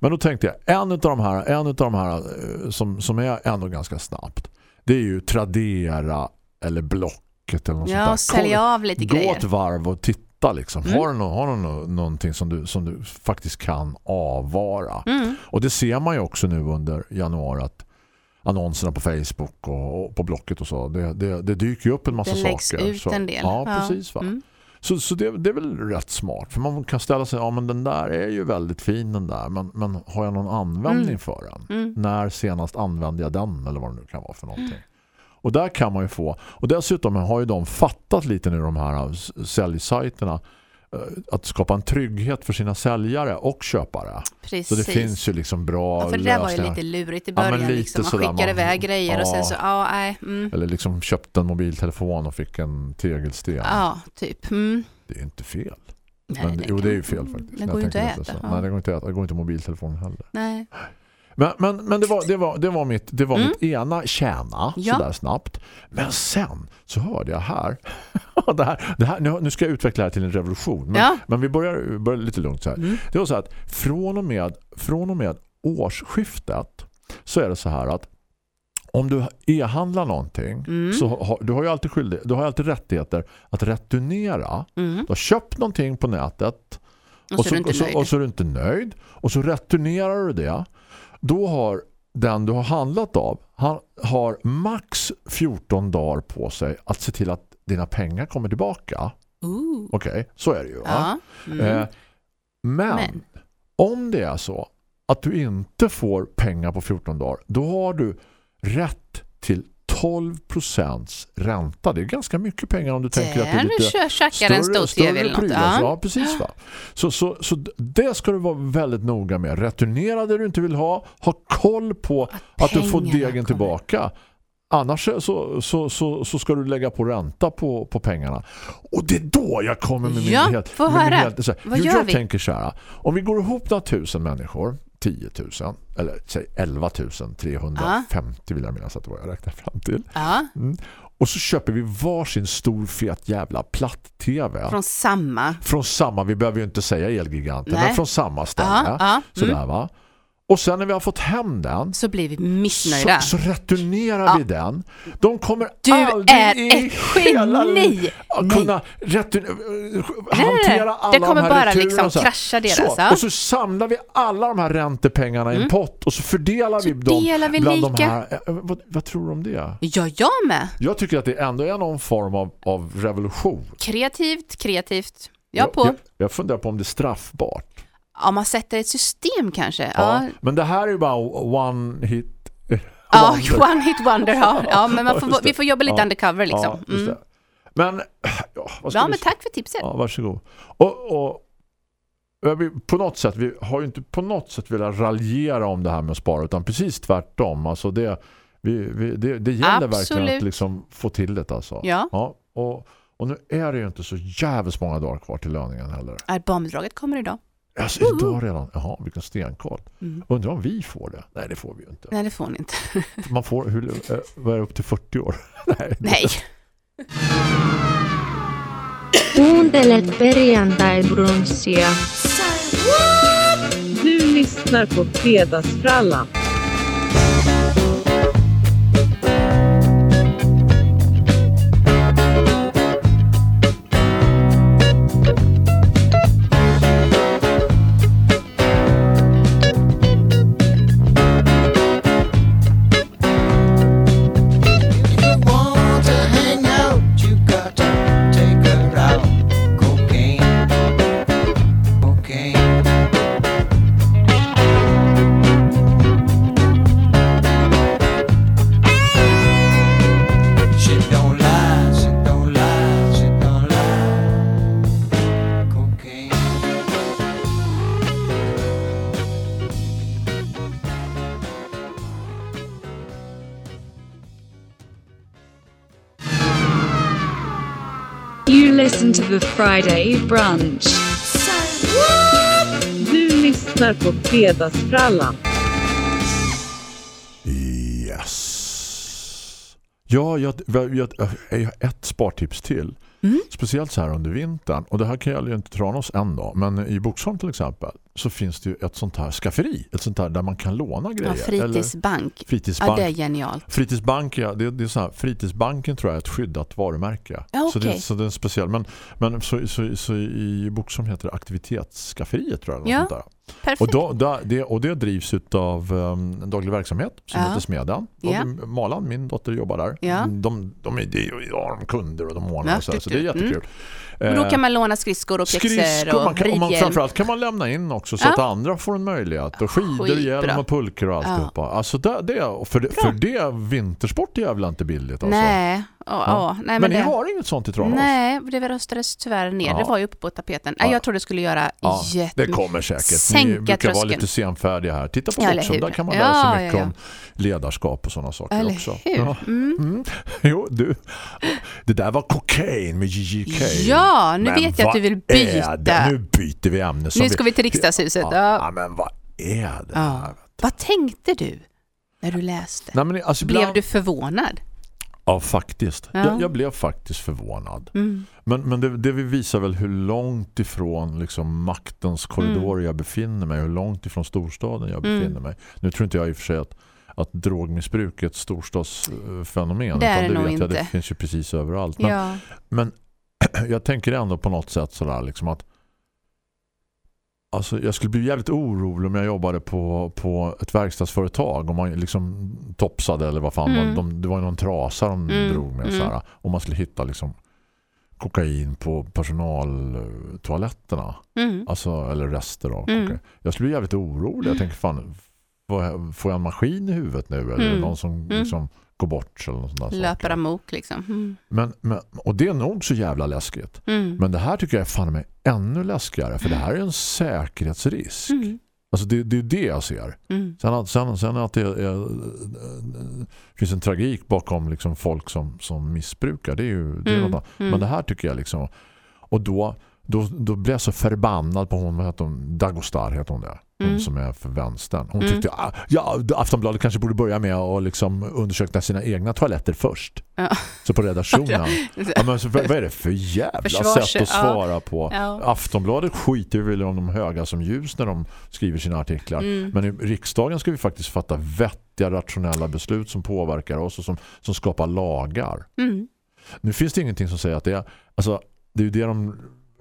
Men då tänkte jag, en av de här, en av de här eh, som, som är ändå ganska snabbt, det är ju Tradera eller Blocket eller något Ja, sånt där. sälja av lite Gå grejer. ett varv och titta fatta liksom. Har du, har du nå- någonting som du, som du faktiskt kan avvara? Mm. Och det ser man ju också nu under januari att annonserna på Facebook och, och på Blocket och så, det, det, det dyker ju upp en massa Det läggs saker. ut så, en del. Ja, Ja. precis va. Mm. Så, så det, det är väl rätt smart. För man kan ställa sig, ja men den där är ju väldigt fin den där. Men, men har jag någon användning Mm. för den? Mm. När senast använde jag den? Eller vad det nu kan vara för någonting. Och där kan man ju få, och dessutom har ju de fattat lite nu de här s- säljsajterna eh, att skapa en trygghet för sina säljare och köpare. Precis. Så det finns ju liksom bra ja, för det där var ju lösningar. lite lurigt i Ja, början. lite liksom. Man skickar man- iväg grejer och sen Ja. så, ja, nej. Mm. Eller liksom köpte en mobiltelefon och fick en tegelsten. Ja, typ. Mm. Det är inte fel. Nej, Men, det jo, det är ju fel faktiskt. Det går ju inte att äta. Ja. Nej, det går inte att äta. Det går inte mobiltelefonen heller. Nej. Men, men, men det, var, det, var, det var mitt, det var Mm. mitt ena tjäna Ja. sådär snabbt. Men sen så hörde jag här, det här, det här nu, nu ska jag utveckla det här till en revolution. Men, Ja. men vi börjar, börjar lite lugnt så här. Mm. Det var så att från och, med, från och med årsskiftet så är det så här att om du e-handlar någonting Mm. så har, du har ju alltid skyldig, du har alltid rättigheter att returnera. Mm. Du har köpt någonting på nätet Och så är du inte och, så, nöjd. och så är du inte nöjd. Och så returnerar du det. Då har den du har handlat av han har max 14 dagar på sig att se till att dina pengar kommer tillbaka. Okej, så är det ju. Ja. Mm. Eh, men, Men. om det är så att du inte får pengar på 14 dagar, då har du rätt till 12% ränta. Det är ganska mycket pengar om du tänker att det är lite tjackar en stor eller något. prylar. Ja. Ja. precis va. Så, så, så det ska du vara väldigt noga med. Returnera det du inte vill ha. Ha koll på att, du får degen kommer. tillbaka. Annars så, så, så, så ska du lägga på ränta på, på pengarna. Och det är då jag kommer med Ja, få med höra. helt så här, Vad gör jag vi? tänker så här. Om vi går ihop några tusen människor, 10 000, eller säg 11 350 vill jag minnas att det var jag räknade fram till. Ja, Och så köper vi varsin stor fet jävla platt-tv. från samma. Från samma, vi behöver ju inte säga Elgiganten, Nej. men från samma ställe. Ja, ja, Sådär mm. va. Och sen när vi har fått hem den Så blir vi så, missnöjda. så returnerar Ja. vi den. De kommer Du aldrig är i ett hela geni! kunna hantera alla Det de kommer här bara liksom och så. krascha deras, Så, ja. och så samlar vi alla de här räntepengarna i en Mm. pott och så fördelar Så vi dem delar vi bland de lika. här. Eh, Vad, vad tror du om det? Ja, jag med. Jag tycker att det ändå är någon form av, av revolution. Kreativt, kreativt. Jag på. Jag, jag funderar på om det är straffbart. Om man sätter ett system kanske. Ja. Ja, Men det här är ju bara one hit ja one hit wonder. Ja, ja men Ja, får, vi får jobba lite Ja. undercover liksom. Ja, Mm. Men, ja, vad Ja, vi men tack för tipset. Ja, varsågod. Och, och på något sätt, vi har ju inte på något sätt velat raljera om det här med att spara utan precis tvärtom. Alltså det, vi, vi, det, det gäller verkligen Absolut. att liksom få till det alltså. Ja. och, och nu är det ju inte så jävligt många dagar kvar till löningen heller. Är barnbidraget kommer idag? Alltså idag redan. Jaha, vilken stenkoll. Mm. Undrar om vi får det? Nej, det får vi ju inte. Nej, det får ni inte. Man får, hur, eh, vad är det upp till 40 år? Nej. Nej. Kuuntelet perjantai-brunssia. Du lyssnar på Fredagsfrallan. Friday brunch. Du lyssnar på Fredagsfrallan. Yes. Ja, jag, jag, jag, jag har ett spartips till. Mm. Speciellt så här under vintern. Och det här kan ju inte Tranås än då. Men i Boxholm till exempel så finns det ju ett sånt här skafferi. Ett sånt här där man kan låna Ja, grejer. fritidsbank. Eller fritidsbank. Ja, det är genialt. Fritidsbank, ja, det, det är så här, fritidsbanken tror jag är ett skyddat varumärke. Ja, så, det, så det är en speciell. Men, men så, så, så i Boxholm heter det aktivitetsskafferiet tror jag. Ja, sånt där. Perfekt. Och, då, då, det, och det drivs av um, en daglig verksamhet som Ja. heter Smeden. Ja. Malan, min dotter, jobbar där. Ja. De, de, är, de, ja, de kunder och de ordnar Ja, så, så det är du. Mm. Och då Eh, kan man låna skridskor och pjäxor Skridskor, och man kan, och man, framförallt kan man lämna in också så Ja. att andra får en möjlighet. Och skidor, Skitbra. hjälm och pulkor och alltihopa. Alltså det, det, för, det, för det vintersport är jävla inte billigt. Alltså. Nej, ja, ja, nej men men, ni det... har inget sånt i Tranås? Nej, det röstades tyvärr ner. Ja. Det var ju uppe på tapeten. Ja. Jag tror det skulle göra Ja, det jättemycket. kommer säkert. Ni Sänka brukar vara tröskeln. lite senfärdiga här. Titta på Boxholm, där kan man Ja, lära sig mycket om ledarskap och sådana saker Eller också. hur? Mm. Mm. Jo, du. Det där var kokain med GGK. Ja, nu Men vet jag att du vill det? byta. Nu byter vi ämne. Nu ska vi till riksdagshuset. Ja, men vad är det Ja. här? Vad tänkte du när du läste? Nej, men alltså, Blev ibland- du förvånad? Ja, faktiskt. Ja. Jag, jag blev faktiskt förvånad. Mm. Men, men det, det visar väl hur långt ifrån liksom, maktens korridor jag befinner mig. Hur långt ifrån storstaden jag Mm. befinner mig. Nu tror inte jag i och för sig att, att drogmissbruk är ett storstadsfenomen. Det är det nog vet jag, inte. det finns ju precis överallt. Men, Ja. men jag tänker ändå på något sätt sådär liksom att Alltså, jag skulle bli jävligt orolig om jag jobbade på, på ett verkstadsföretag om man liksom topsade eller vad fan Mm. de, det var ju någon trasa de Mm, drog med mm. såhär, om man skulle hitta liksom kokain på personaltoaletterna Mm. alltså, eller rester av Mm. kokain. Jag skulle bli jävligt orolig jag tänker fan får jag, får jag en maskin i huvudet nu eller Mm. någon som Mm. liksom går bort eller något Löper amok liksom. Mm. men, men, och det är nog så jävla läskigt Mm. men det här tycker jag är fan med ännu läskigare för det här är en säkerhetsrisk. Mm. Alltså det, det är det jag ser. Mm. Sen att, sen, sen att det är, finns en tragik bakom liksom folk som, som missbrukar, det är ju det är Mm. Mm. Men det här tycker jag liksom och då, då, då blev jag så förbannad på hon, heter hon? Dagostar heter hon det. Hon Mm. som är för vänstern. Hon Mm. tyckte, ah, ja, Aftonbladet kanske borde börja med att liksom undersöka sina egna toaletter först. Ja. Så på redaktionen. ja, men så, vad är det för jävla Försvars- sätt att ja. svara på? Ja. Aftonbladet skiter väl om de höga som ljus när de skriver sina artiklar. Mm. Men i riksdagen ska vi faktiskt fatta vettiga, rationella beslut som påverkar oss och som, som skapar lagar. Mm. Nu finns det ingenting som säger att det är... Alltså, det är ju det de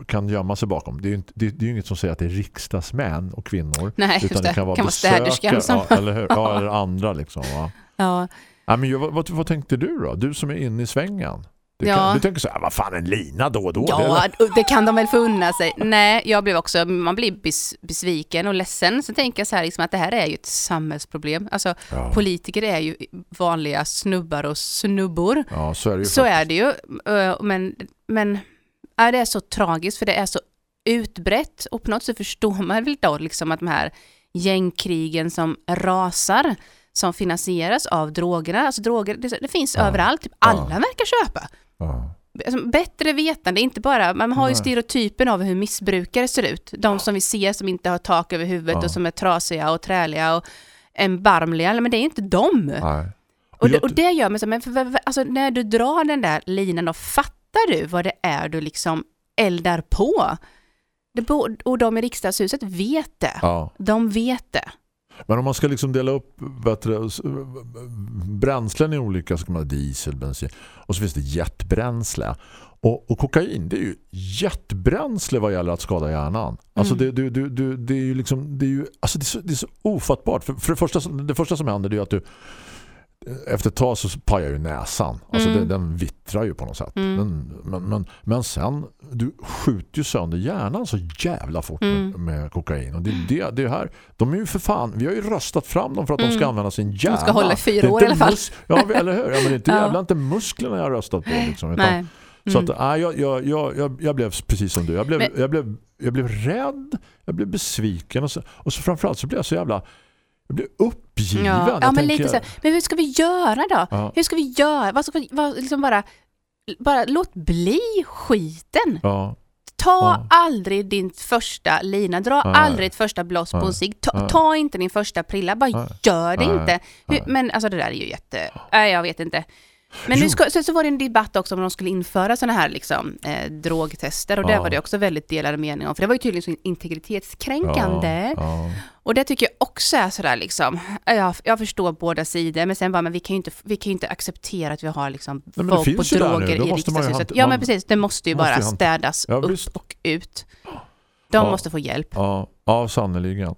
kan gömma sig bakom. Det är ju, inte, det, det är inget som säger att det är riksdagsmän och kvinnor. Nej, utan det det. kan vara Kan vara städerskan besökare, ja, eller, hur? Ja, eller andra liksom. Va? Ja. Ja, men, vad, vad, vad tänkte du då? Du som är inne i svängen. Du, Ja. kan, du tänker så här, vad fan en lina då och då? Det Ja, väl- det kan de väl få unna sig. Nej, jag blev också, man blir bes, besviken och ledsen. Så tänker jag så här, liksom att det här är ju ett samhällsproblem. Alltså, Ja. politiker är ju vanliga snubbar och snubbor. ja, så är det ju Så faktiskt. är det ju. Men, men ja, det är så tragiskt för det är så utbrett och på något sätt förstår man väl då liksom att de här gängkrigen som rasar som finansieras av drogerna, alltså droger, det, det finns Ja. överallt, typ alla verkar köpa. Ja. Alltså, bättre vetande, inte bara, man har ju stereotypen av hur missbrukare ser ut. De som vi ser som inte har tak över huvudet Ja. och som är trasiga och träliga och erbarmliga, men det är inte dem. Och, det, och det gör mig så, men för, för, alltså, när du drar den där linan då, fattar du vad det är du liksom eldar på? Och de i riksdagshuset vet det. Ja. De vet det. Men om man ska liksom dela upp bättre, bränslen i olika så kan man diesel, bensin och så finns det jetbränsle. Och, och kokain, det är ju jetbränsle vad gäller att skada hjärnan. Alltså det, det, det, det, det är ju liksom det är ju, alltså det är så, det är så ofattbart. För, för det, första, det första som händer är att du efter ett tag så pajar ju näsan. Alltså Mm. det, den vittrar ju på något sätt. Mm. Den, men, men, men sen, du skjuter ju sönder hjärnan så jävla fort med, Mm. med kokain. Och det, det, det här, de är ju för fan, vi har ju röstat fram dem för att de ska Mm. använda sin hjärna. ska hålla i fyra år i alla fall. Ja, eller hur? Ja, men det är inte Ja. jävla inte musklerna jag har röstat på. Liksom, utan, Nej. Så Mm. att, nej, jag, jag, jag, jag, jag blev precis som du. Jag blev, Men- jag blev, jag blev rädd, jag blev besviken och så, och så framförallt så blev jag så jävla jag blev uppgiven. Ja, ja men lite så. Men hur ska vi göra då? Ja. Hur ska vi göra? Vad ska vi, vad, liksom bara, bara låt bli skiten. Ja, Ta aldrig din första lina, dra Nej. aldrig ett första blås på en cigg. Ta, ta inte din första prilla, bara Nej. gör det Nej. inte. Hur, men alltså det där är ju jätte... Nej, jag vet inte. Men nu ska, sen så var det en debatt också om de skulle införa sådana här liksom, eh, drogtester och det Ja. var det också väldigt delade meningar om. För det var ju tydligen så integritetskränkande. Ja, ja. Och det tycker jag också är sådär liksom, jag, jag förstår båda sidor, men sen bara, men vi kan ju inte, vi kan ju inte acceptera att vi har liksom det folk på där droger i riksdagshuset. Ja men precis, det måste ju måste bara städas Ja, upp och ut. De måste få hjälp. Ja, ja sannoliken.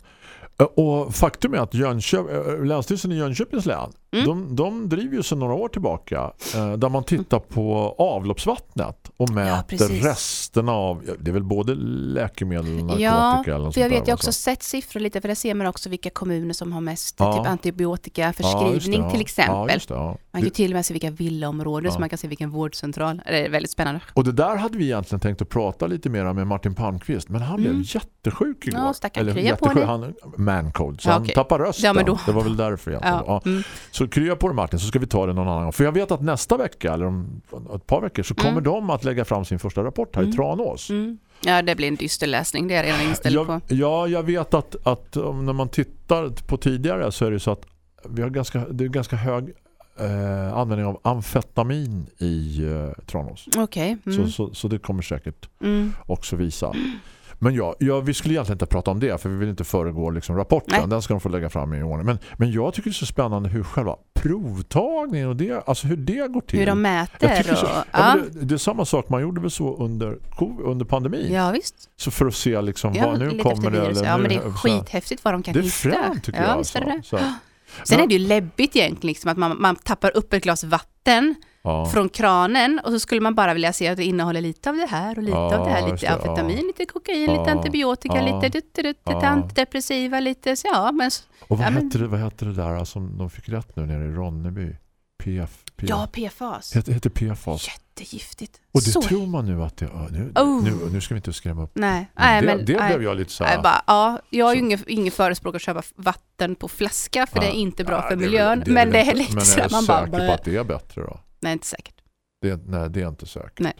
Eh, Och faktum är att Jönköp, Länsstyrelsen i Jönköpings län Mm. de, de driver ju sedan några år tillbaka eh, där man tittar på avloppsvattnet och mäter precis. resterna av, ja, det är väl både läkemedel och narkotika Ja, eller för jag vet jag va, också så. sett siffror lite, för där ser man också vilka kommuner som har mest Ja. typ Ja, antibiotikaförskrivning det, ja. till exempel. Ja, det, ja. Man kan ju till och med se vilka villaområden, Ja. så man kan se vilken vårdcentral. Det är väldigt spännande. Och det där hade vi egentligen tänkt att prata lite mer med Martin Palmqvist men han Mm. blev jättesjuk igår. Ja, stackarn, krya på jättesjuk, han mancold så Ja, han tappar rösten. Ja, Det var väl därför egentligen. Ja. Ja. Mm. Så krya på dig Martin så ska vi ta det någon annan gång. För jag vet att nästa vecka eller om ett par veckor så kommer Mm. de att lägga fram sin första rapport här i Mm. Tranås. Mm. Ja, det blir en dyster läsning, det är jag redan inställd på. Jag, ja, jag vet att, att när man tittar på tidigare så är det så att vi har ganska, det är ganska hög eh, användning av amfetamin i eh, Tranås. Okej. Mm. Så, så, så det kommer säkert Mm. också visa. Men ja, ja, vi skulle egentligen inte prata om det för vi vill inte föregå liksom, rapporten. Nej. Den ska de få lägga fram i ordning. Men, men jag tycker det är så spännande hur själva provtagningen och det, alltså hur det går till. Hur de mäter tycker och... så, ja. Ja, det, det är samma sak, man gjorde väl så under, under pandemin. ja visst. Så för att se liksom, vad nu kommer det. Eller Ja, nu, men det är skithäftigt vad de kan Det är hitta. fränt tycker ja, jag. Visst är det det. Sen är det ju läbbigt egentligen, liksom, att man, man tappar upp ett glas vatten ja. från kranen och så skulle man bara vilja se att det innehåller lite av det här och lite Ja, av det här, lite det, amfetamin, lite kokain, lite antibiotika, lite, dutt, dutt, dutt, antidepressiva, lite så ja, men Och vad, Ja, men- hette det, vad hette det där som de fick rätt nu nere i Ronneby? PF, PF. ja, PFAS. Heter, heter PFAS. Jättegiftigt. Och det så. tror man nu att det... Nu, Oh. nu, nu ska vi inte skrämma upp. Nej, Men nej det men... det nej. blev jag lite så Nej, här... bara, ja, jag är ju Så- ingen, ingen förespråkare att köpa vatten på flaska för det är inte bra Ja, för det är miljön. det är men det är lite Men så är du man bara... säker på att det är bättre då? Nej, inte säkert. Det, nej, det är inte säkert. Nej.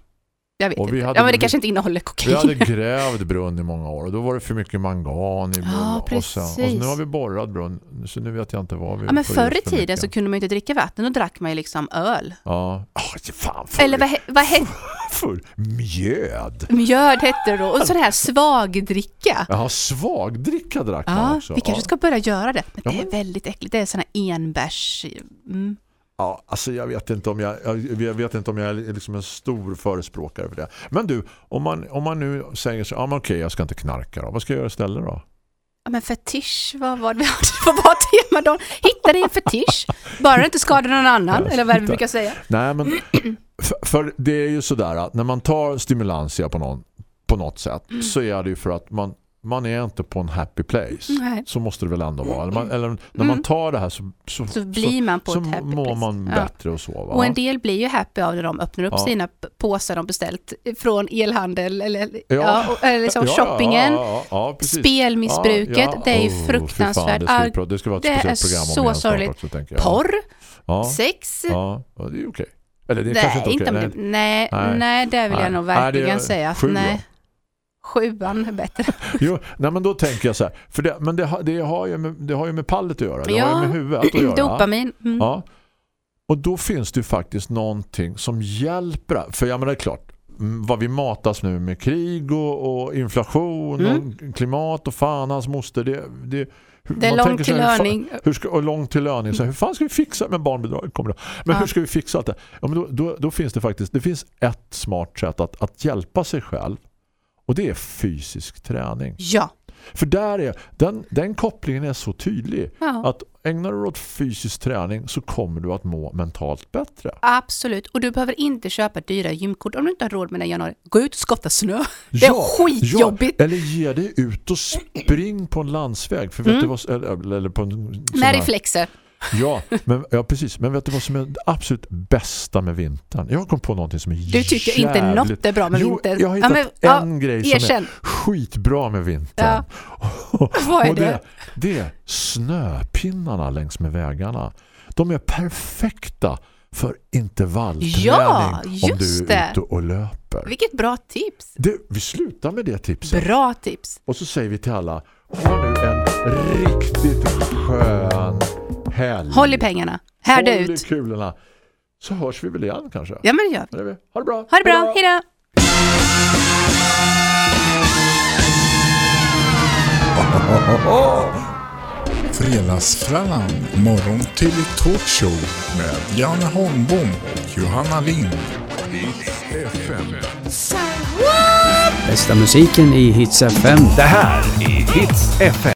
Jag vet Och vi inte. hade- ja, men det vi- kanske inte innehåller Vi kokain. hade grävd brunn i många år och då var det för mycket mangan i brunnen. Ja, och, sen, och så nu har vi borrat brunn så nu vet jag inte vad vi Ja, men förr i för tiden mycket. så kunde man inte dricka vatten, då drack man ju liksom öl. Ja. Oh, fan, förr, Eller vad, vad hette förr. Mjöd. mjöd hette det då? Och sån här svagdricka. Jaha, svagdricka drack man Ja, också. vi kanske ja. ska börja göra det. Men Ja, det är väldigt äckligt. Det är såna här enbärs... Mm. Ja, alltså jag vet inte om jag, jag vet inte om jag är liksom en stor förespråkare för det. Men du, om man, om man nu säger så, ja men okej jag ska inte knarka då. Vad ska jag göra istället då? Ja, men fetisch, vad var det vi hade? Tema då? Hitta dig en fetisch. Bara det inte skadar någon annan, eller vad vi brukar säga. Nej men, för, för det är ju sådär att när man tar stimulantia på, någon, på något sätt Mm. så är det ju för att man, man är inte på en happy place. Nej. Så måste det väl ändå vara. Eller, man, eller när man Mm. tar det här så, så, Så blir man på så ett happy mår place. man Ja. bättre och så. Va? Och en del blir ju happy av när de öppnar upp Ja. sina påsar de beställt från elhandel eller, Ja. ja. och, eller liksom Ja, ja, shoppingen. ja, ja, ja. Spelmissbruket, Ja, ja. det är ju Oh, fruktansvärt. Fan, det, ska det ska vara ett Det speciellt program om så sorgligt. också. Porr, Ja, sex. ja, ja, det är okej. Eller det är Nej, inte inte okej. nej. nej, Nej. nej, det vill Nej. jag nog Nej, det är verkligen säga. att sju nej. Sjuan är bättre. Jo, nej men då tänker jag så här, för det, men det, har- det, har ju med, det har ju med pallet att göra, det Ja. har ju med huvudet att göra. Dopamin. Mm. Ja. Och då finns det ju faktiskt någonting som hjälper. För jag menar det är klart, mm, vad vi matas nu med krig och, och inflation Mm. och klimat och fan hans moster, det, det, hur- Det är långt till här, löning. Hur ska, och långt till löning. Så här, hur fan ska vi fixa med barnbidrag? Kommer det. Men Ja. hur ska vi fixa allt det? Ja, men då, då, då finns det faktiskt det finns ett smart sätt att, att hjälpa sig själv. Och det är fysisk träning. Ja. För där är, den, den kopplingen är så tydlig. ja. Att ägnar du åt fysisk träning så kommer du att må mentalt bättre. Absolut. Och du behöver inte köpa dyra gymkort om du inte har råd med det i januari. Gå ut och skotta snö. Det är skitjobbigt. Ja, eller ge dig ut och spring på en landsväg. För vet Mm. du vad, eller, eller på en Med reflexer. Ja, men, ja, precis. Men vet du vad som är det absolut bästa med vintern? Jag kom på någonting som är Du tycker inte jävligt- något är bra med jo, vinter. jag har Ja, hittat men, en grej som är Erkänn. skitbra med vintern. Vad är och det? det? Det är snöpinnarna längs med vägarna. De är perfekta för intervallträning Ja, om du är det. ute och löper. Vilket bra tips. Det, vi slutar med det tipset. Bra tips. Och så säger vi till alla, ha nu en riktigt skön helg. Håll i pengarna. Härda Håll i ut. kulorna. så hörs vi väl igen kanske. Ja, men det gör vi. Ha det bra. Ha det bra, hej då! Fredagsfrallan, morgon till talkshow med Janne Holmbom och Johanna Lind. FM. Bästa musiken i Hits FM. Det här är Hits FM.